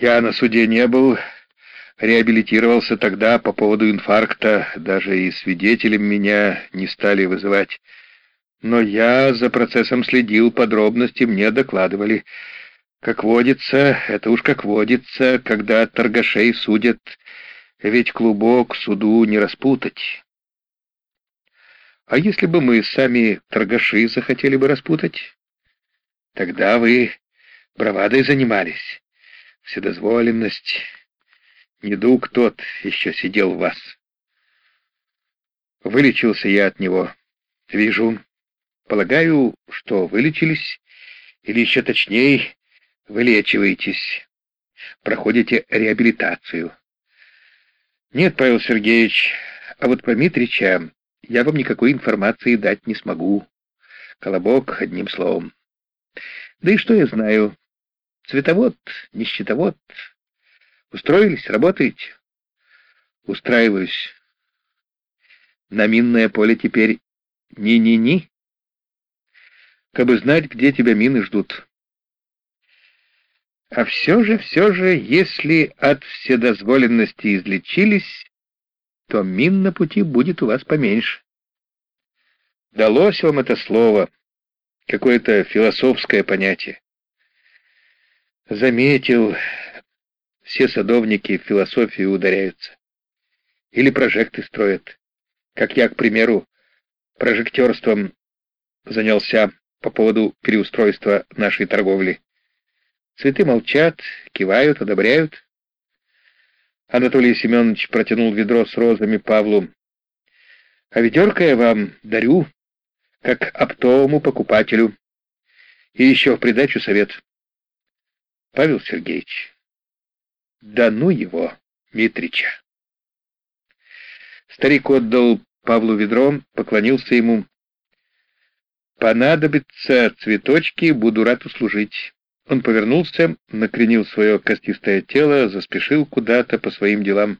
Я на суде не был, реабилитировался тогда по поводу инфаркта, даже и свидетелем меня не стали вызывать. Но я за процессом следил, подробности мне докладывали. Как водится, это уж как водится, когда торгашей судят, ведь клубок суду не распутать. А если бы мы сами торгаши захотели бы распутать? Тогда вы бравадой занимались. Вседозволенность. Недуг тот еще сидел в вас. Вылечился я от него. Вижу. Полагаю, что вылечились, или еще точнее, вылечиваетесь. Проходите реабилитацию. Нет, Павел Сергеевич, а вот про Митрича я вам никакой информации дать не смогу. Колобок, одним словом. Да и что я знаю? Цветовод, не. Устроились, работаете? Устраиваюсь. На минное поле теперь ни-ни-ни. Кабы знать, где тебя мины ждут. А все же, все же, если от вседозволенности излечились, то мин на пути будет у вас поменьше. Далось вам это слово, какое-то философское понятие. Заметил, все садовники в философию ударяются. Или прожекты строят. Как я, к примеру, прожектерством занялся по поводу переустройства нашей торговли. Цветы молчат, кивают, одобряют. Анатолий Семенович протянул ведро с розами Павлу. «А ведерко я вам дарю, как оптовому покупателю. И еще в придачу совет. Павел Сергеевич, да ну его, Митрича!» Старик отдал Павлу ведро, поклонился ему. «Понадобятся цветочки, буду рад услужить». Он повернулся, накренил свое костистое тело, заспешил куда-то по своим делам.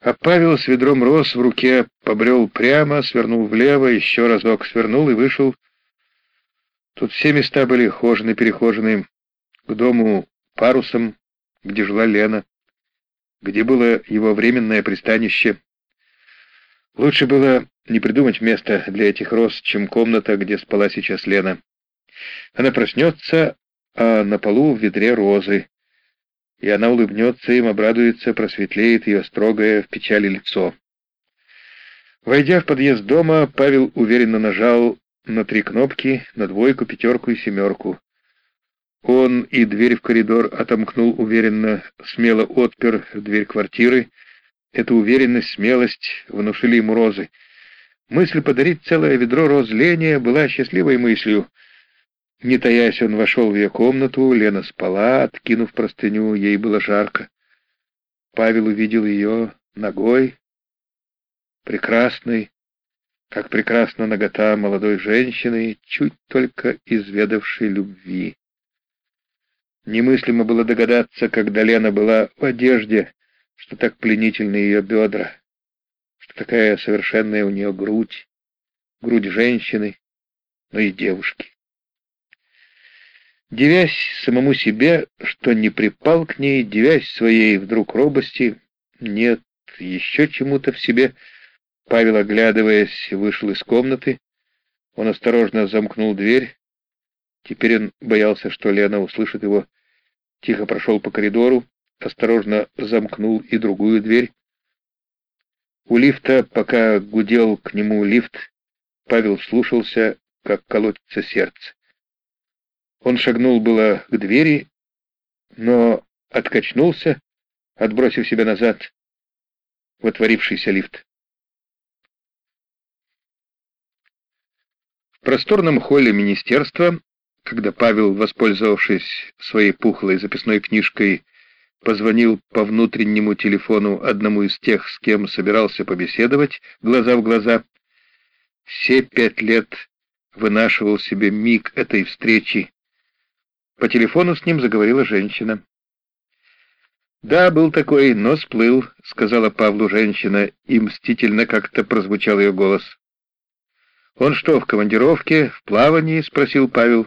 А Павел с ведром роз в руке побрел прямо, свернул влево, еще разок свернул и вышел. Тут все места были хожены-перехожены. К дому парусом, где жила Лена, где было его временное пристанище. Лучше было не придумать место для этих роз, чем комната, где спала сейчас Лена. Она проснется, а на полу в ведре розы. И она улыбнется им, обрадуется, просветлеет ее строгое в печали лицо. Войдя в подъезд дома, Павел уверенно нажал на три кнопки, на двойку, пятерку и семерку. Он и дверь в коридор отомкнул уверенно, смело отпер дверь квартиры. Эта уверенность, смелость внушили ему розы. Мысль подарить целое ведро роз Лене была счастливой мыслью. Не таясь, он вошел в ее комнату, Лена спала, откинув простыню, ей было жарко. Павел увидел ее ногой, прекрасной, как прекрасна нагота молодой женщины, чуть только изведавшей любви. Немыслимо было догадаться, когда Лена была в одежде, что так пленительны ее бедра, что такая совершенная у нее грудь, грудь женщины, но и девушки. Девясь самому себе, что не припал к ней, девясь своей вдруг робости, нет, еще чему-то в себе, Павел, оглядываясь, вышел из комнаты. Он осторожно замкнул дверь. Теперь он боялся, что Лена услышит его. Тихо прошел по коридору, осторожно замкнул и другую дверь. У лифта, пока гудел к нему лифт, Павел слушался, как колотится сердце. Он шагнул было к двери, но откачнулся, отбросив себя назад в отворившийся лифт. Просторном холле министерства, когда Павел, воспользовавшись своей пухлой записной книжкой, позвонил по внутреннему телефону одному из тех, с кем собирался побеседовать, глаза в глаза, все пять лет вынашивал себе миг этой встречи, по телефону с ним заговорила женщина. «Да, был такой, но сплыл», — сказала Павлу женщина, и мстительно как-то прозвучал ее голос. «Он что, в командировке, в плавании?» — спросил Павел.